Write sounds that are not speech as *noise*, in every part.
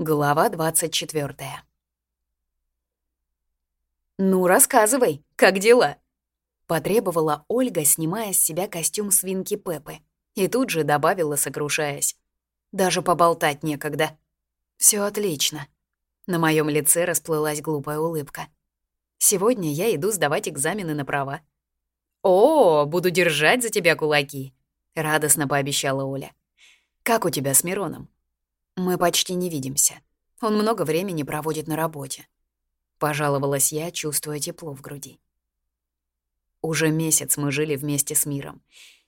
Глава 24. «Ну, рассказывай, как дела?» — потребовала Ольга, снимая с себя костюм свинки Пеппы, и тут же добавила, сокрушаясь. «Даже поболтать некогда». Все отлично». На моем лице расплылась глупая улыбка. «Сегодня я иду сдавать экзамены на права». «О, буду держать за тебя кулаки», — радостно пообещала Оля. «Как у тебя с Мироном?» Мы почти не видимся. Он много времени проводит на работе. Пожаловалась я, чувствуя тепло в груди. Уже месяц мы жили вместе с миром.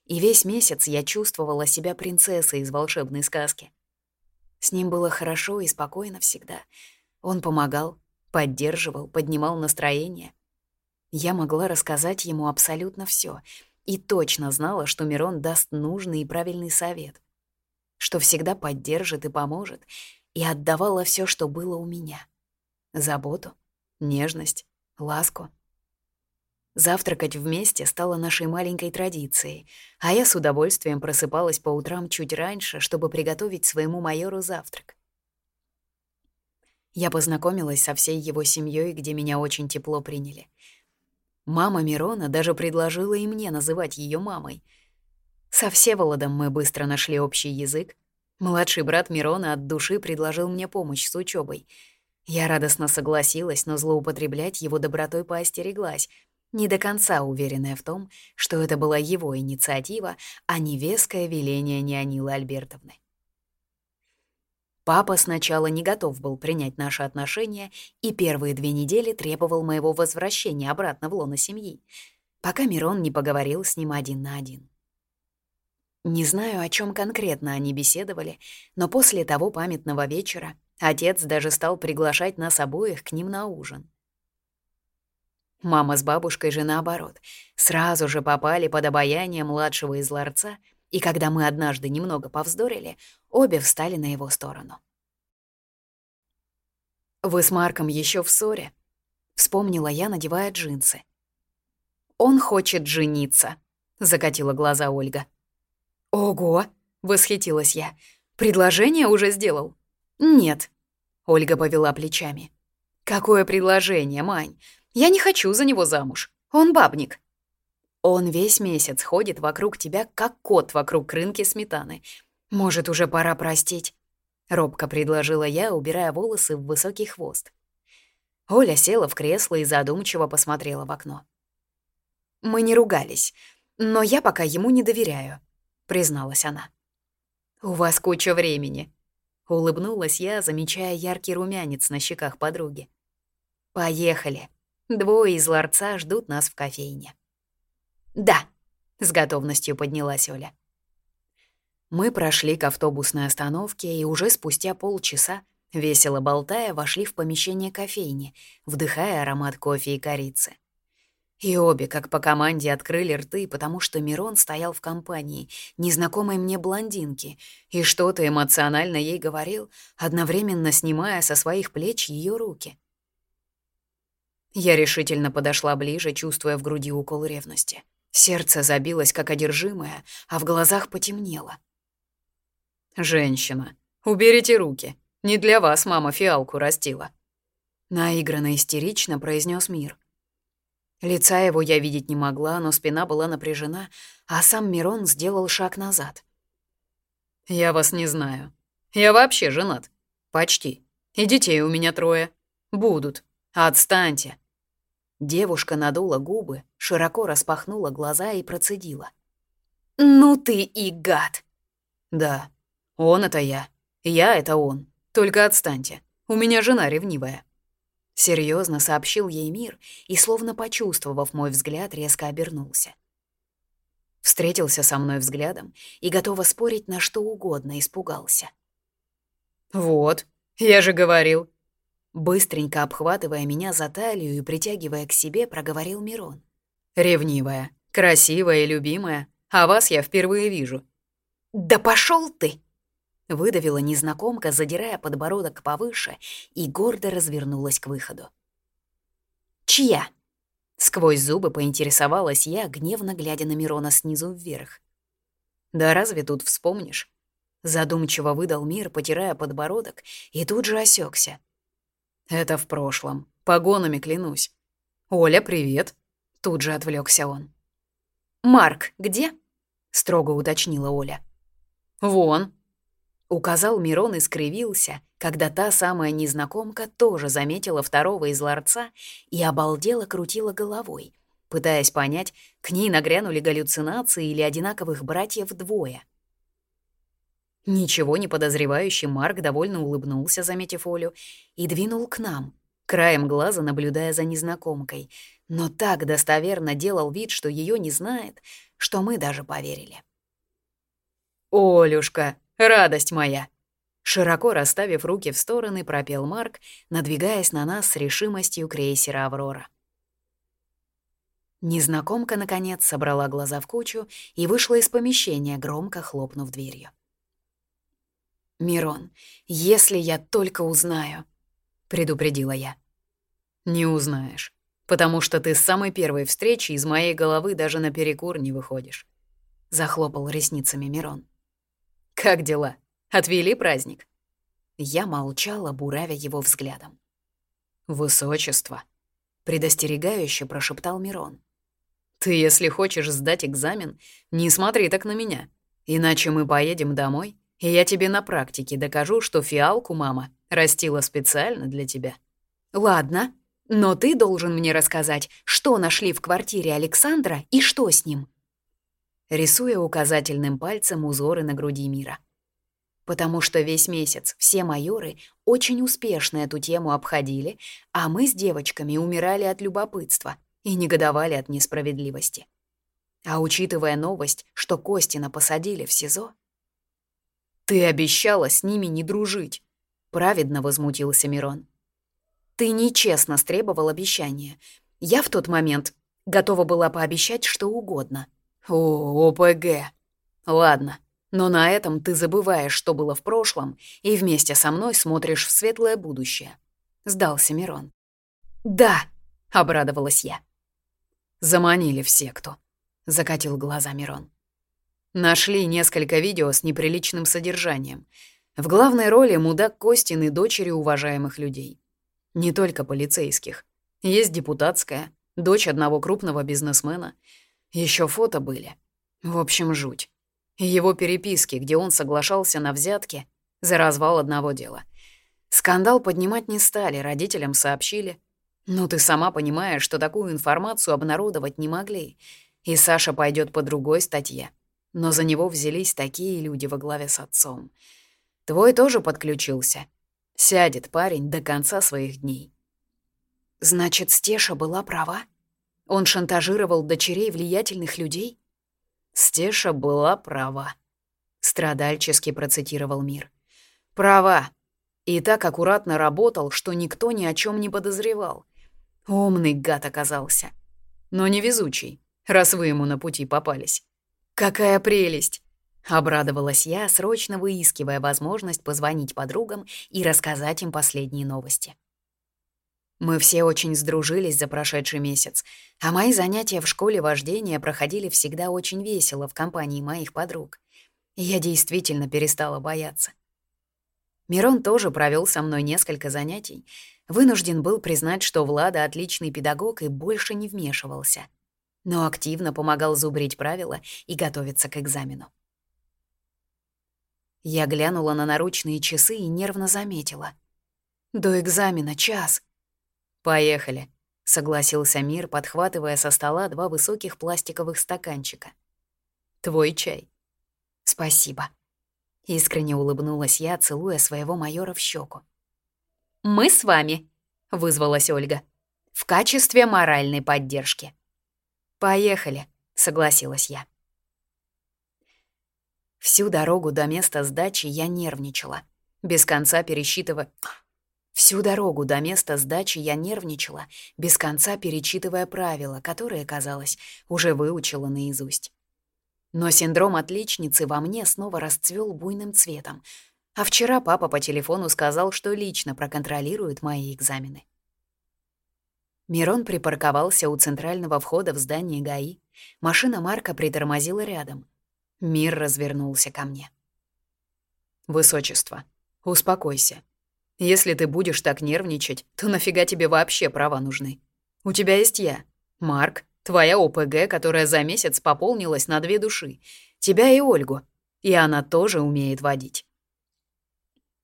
И весь месяц я чувствовала себя принцессой из волшебной сказки. С ним было хорошо и спокойно всегда. Он помогал, поддерживал, поднимал настроение. Я могла рассказать ему абсолютно все и точно знала, что Мирон даст нужный и правильный совет — что всегда поддержит и поможет, и отдавала все, что было у меня. Заботу, нежность, ласку. Завтракать вместе стало нашей маленькой традицией, а я с удовольствием просыпалась по утрам чуть раньше, чтобы приготовить своему майору завтрак. Я познакомилась со всей его семьей, где меня очень тепло приняли. Мама Мирона даже предложила и мне называть ее мамой — со Всеволодом мы быстро нашли общий язык. Младший брат Мирона от души предложил мне помощь с учебой. Я радостно согласилась, но злоупотреблять его добротой поостереглась, не до конца уверенная в том, что это была его инициатива, а не веское веление Неонилы Альбертовны. Папа сначала не готов был принять наши отношения и первые две недели требовал моего возвращения обратно в лоно семьи, пока Мирон не поговорил с ним один на один. Не знаю, о чем конкретно они беседовали, но после того памятного вечера отец даже стал приглашать нас обоих к ним на ужин. Мама с бабушкой же наоборот, сразу же попали под обаяние младшего из ларца, и когда мы однажды немного повздорили, обе встали на его сторону. «Вы с Марком еще в ссоре?» — вспомнила я, надевая джинсы. «Он хочет жениться», — закатила глаза Ольга. «Ого!» — восхитилась я. «Предложение уже сделал?» «Нет», — Ольга повела плечами. «Какое предложение, Мань? Я не хочу за него замуж. Он бабник». «Он весь месяц ходит вокруг тебя, как кот вокруг рынки сметаны. Может, уже пора простить?» Робко предложила я, убирая волосы в высокий хвост. Оля села в кресло и задумчиво посмотрела в окно. «Мы не ругались, но я пока ему не доверяю», призналась она. «У вас куча времени», — улыбнулась я, замечая яркий румянец на щеках подруги. «Поехали. Двое из ларца ждут нас в кофейне». «Да», — с готовностью поднялась Оля. Мы прошли к автобусной остановке и уже спустя полчаса, весело болтая, вошли в помещение кофейни, вдыхая аромат кофе и корицы. И обе, как по команде, открыли рты, потому что Мирон стоял в компании незнакомой мне блондинки и что-то эмоционально ей говорил, одновременно снимая со своих плеч ее руки. Я решительно подошла ближе, чувствуя в груди укол ревности. Сердце забилось, как одержимое, а в глазах потемнело. «Женщина, уберите руки. Не для вас мама фиалку растила». Наигранно истерично произнес Мир — Лица его я видеть не могла, но спина была напряжена, а сам Мирон сделал шаг назад. «Я вас не знаю. Я вообще женат. Почти. И детей у меня трое. Будут. Отстаньте». Девушка надула губы, широко распахнула глаза и процедила. «Ну ты и гад!» «Да, он — это я. Я — это он. Только отстаньте. У меня жена ревнивая». Серьезно сообщил ей мир и, словно почувствовав мой взгляд, резко обернулся. Встретился со мной взглядом и, готово спорить на что угодно, испугался. «Вот, я же говорил!» Быстренько обхватывая меня за талию и притягивая к себе, проговорил Мирон. «Ревнивая, красивая и любимая, а вас я впервые вижу». «Да пошел ты!» Выдавила незнакомка, задирая подбородок повыше, и гордо развернулась к выходу. «Чья?» Сквозь зубы поинтересовалась я, гневно глядя на Мирона снизу вверх. «Да разве тут вспомнишь?» Задумчиво выдал мир, потирая подбородок, и тут же осекся. «Это в прошлом. Погонами клянусь. Оля, привет!» Тут же отвлекся он. «Марк, где?» — строго уточнила Оля. «Вон», — указал Мирон и скривился, когда та самая незнакомка тоже заметила второго из ларца и обалдела крутила головой, пытаясь понять, к ней нагрянули галлюцинации или одинаковых братьев двое. Ничего не подозревающий Марк довольно улыбнулся, заметив Олю, и двинул к нам, краем глаза наблюдая за незнакомкой, но так достоверно делал вид, что ее не знает, что мы даже поверили. «Олюшка, радость моя!» Широко расставив руки в стороны, пропел Марк, надвигаясь на нас с решимостью крейсера «Аврора». Незнакомка, наконец, собрала глаза в кучу и вышла из помещения, громко хлопнув дверью. «Мирон, если я только узнаю», — предупредила я. «Не узнаешь, потому что ты с самой первой встречи из моей головы даже на перекур не выходишь», — захлопал ресницами Мирон. «Как дела? Отвели праздник?» Я молчала, буравя его взглядом. «Высочество», — предостерегающе прошептал Мирон. «Ты, если хочешь сдать экзамен, не смотри так на меня, иначе мы поедем домой, и я тебе на практике докажу, что фиалку мама растила специально для тебя». «Ладно, но ты должен мне рассказать, что нашли в квартире Александра и что с ним». Рисуя указательным пальцем узоры на груди мира. Потому что весь месяц все майоры очень успешно эту тему обходили, а мы с девочками умирали от любопытства и негодовали от несправедливости. А учитывая новость, что Костина посадили в СИЗО, «Ты обещала с ними не дружить», — праведно возмутился Мирон. «Ты нечестно стребовал обещания. Я в тот момент готова была пообещать что угодно». «О, ОПГ. Ладно, но на этом ты забываешь, что было в прошлом, и вместе со мной смотришь в светлое будущее», — сдался Мирон. «Да», — обрадовалась я. «Заманили все, кто», — закатил глаза Мирон. Нашли несколько видео с неприличным содержанием. В главной роли мудак Костин и дочери уважаемых людей. Не только полицейских. Есть депутатская, дочь одного крупного бизнесмена. Еще фото были. В общем, жуть. Его переписки, где он соглашался на взятки за развал одного дела. Скандал поднимать не стали, родителям сообщили. Но ты сама понимаешь, что такую информацию обнародовать не могли. И Саша пойдет по другой статье. Но за него взялись такие люди во главе с отцом. Твой тоже подключился. Сядет парень до конца своих дней. Значит, Стеша была права? Он шантажировал дочерей влиятельных людей? Стеша была права. Страдальчески процитировал мир. Права. И так аккуратно работал, что никто ни о чем не подозревал. Умный гад оказался. Но невезучий, раз вы ему на пути попались. «Какая прелесть!» — обрадовалась я, срочно выискивая возможность позвонить подругам и рассказать им последние новости. Мы все очень сдружились за прошедший месяц, а мои занятия в школе вождения проходили всегда очень весело в компании моих подруг. я действительно перестала бояться. Мирон тоже провел со мной несколько занятий, вынужден был признать, что Влада отличный педагог и больше не вмешивался — но активно помогал зубрить правила и готовиться к экзамену. Я глянула на наручные часы и нервно заметила. «До экзамена час». «Поехали», — согласился Мир, подхватывая со стола два высоких пластиковых стаканчика. «Твой чай». «Спасибо». Искренне улыбнулась я, целуя своего майора в щеку. «Мы с вами», — вызвалась Ольга, — «в качестве моральной поддержки». «Поехали», — согласилась я. Всю дорогу до места сдачи я нервничала, без конца пересчитывая... Всю дорогу до места сдачи я нервничала, без конца перечитывая правила, которые, казалось, уже выучила наизусть. Но синдром отличницы во мне снова расцвел буйным цветом, а вчера папа по телефону сказал, что лично проконтролирует мои экзамены. Мирон припарковался у центрального входа в здание ГАИ. Машина Марка притормозила рядом. Мир развернулся ко мне. «Высочество, успокойся. Если ты будешь так нервничать, то нафига тебе вообще права нужны? У тебя есть я, Марк, твоя ОПГ, которая за месяц пополнилась на две души, тебя и Ольгу, и она тоже умеет водить».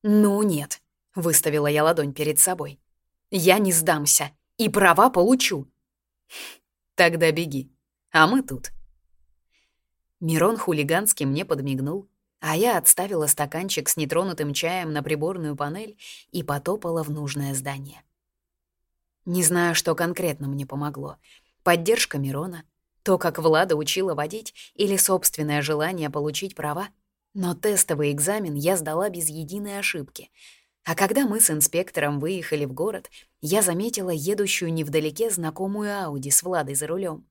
«Ну нет», — выставила я ладонь перед собой. «Я не сдамся и права получу». *laughs* «Тогда беги, а мы тут». Мирон хулигански мне подмигнул, а я отставила стаканчик с нетронутым чаем на приборную панель и потопала в нужное здание. Не знаю, что конкретно мне помогло. Поддержка Мирона, то, как Влада учила водить, или собственное желание получить права. Но тестовый экзамен я сдала без единой ошибки. А когда мы с инспектором выехали в город, я заметила едущую невдалеке знакомую Ауди с Владой за рулем.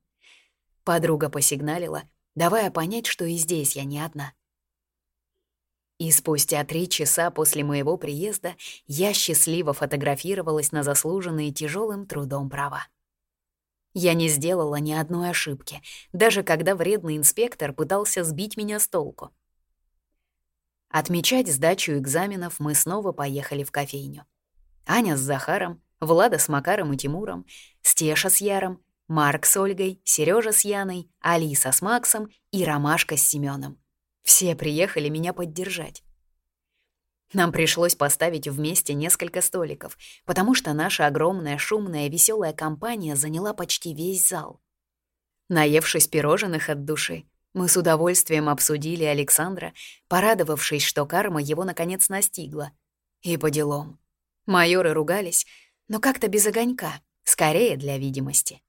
Подруга посигналила, давая понять, что и здесь я не одна. И спустя три часа после моего приезда я счастливо фотографировалась на заслуженные тяжелым трудом права. Я не сделала ни одной ошибки, даже когда вредный инспектор пытался сбить меня с толку. Отмечать сдачу экзаменов мы снова поехали в кофейню. Аня с Захаром, Влада с Макаром и Тимуром, Стеша с Яром, Марк с Ольгой, Сережа с Яной, Алиса с Максом и Ромашка с Семеном. Все приехали меня поддержать. Нам пришлось поставить вместе несколько столиков, потому что наша огромная, шумная, веселая компания заняла почти весь зал. Наевшись пирожных от души, мы с удовольствием обсудили Александра, порадовавшись, что карма его наконец настигла. И по делам. Майоры ругались, но как-то без огонька, скорее для видимости.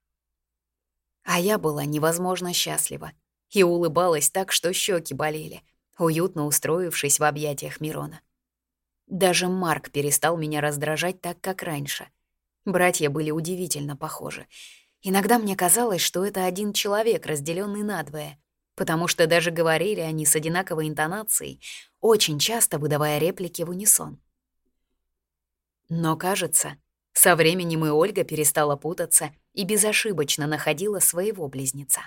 А я была невозможно счастлива и улыбалась так, что щеки болели, уютно устроившись в объятиях Мирона. Даже Марк перестал меня раздражать так, как раньше. Братья были удивительно похожи. Иногда мне казалось, что это один человек, разделенный надвое, потому что даже говорили они с одинаковой интонацией, очень часто выдавая реплики в унисон. Но, кажется, со временем и Ольга перестала путаться и безошибочно находила своего близнеца.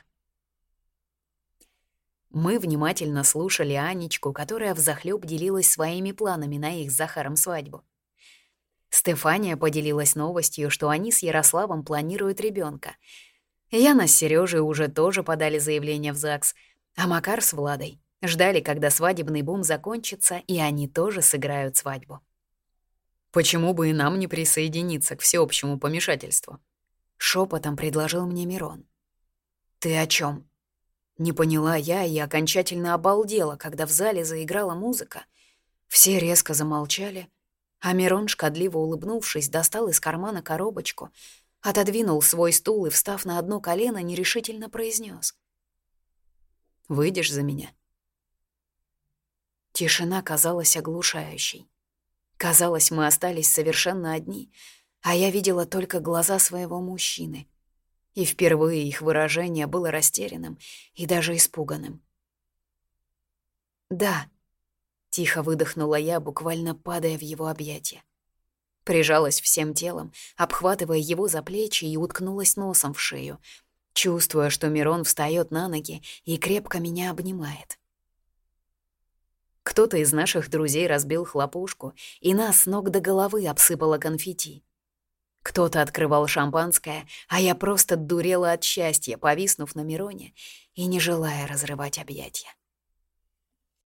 Мы внимательно слушали Анечку, которая взахлёб делилась своими планами на их с Захаром свадьбу. Стефания поделилась новостью, что они с Ярославом планируют ребенка. Яна с Сережей уже тоже подали заявление в ЗАГС, а Макар с Владой ждали, когда свадебный бум закончится, и они тоже сыграют свадьбу. «Почему бы и нам не присоединиться к всеобщему помешательству?» — шепотом предложил мне Мирон. «Ты о чем? Не поняла я и окончательно обалдела, когда в зале заиграла музыка. Все резко замолчали, а Мирон, шкодливо улыбнувшись, достал из кармана коробочку, отодвинул свой стул и, встав на одно колено, нерешительно произнес: «Выйдешь за меня?» Тишина казалась оглушающей. Казалось, мы остались совершенно одни, а я видела только глаза своего мужчины — и впервые их выражение было растерянным и даже испуганным. «Да», — тихо выдохнула я, буквально падая в его объятия. Прижалась всем телом, обхватывая его за плечи и уткнулась носом в шею, чувствуя, что Мирон встает на ноги и крепко меня обнимает. Кто-то из наших друзей разбил хлопушку, и нас с ног до головы обсыпало конфетти. Кто-то открывал шампанское, а я просто дурела от счастья, повиснув на Мироне и не желая разрывать объятия.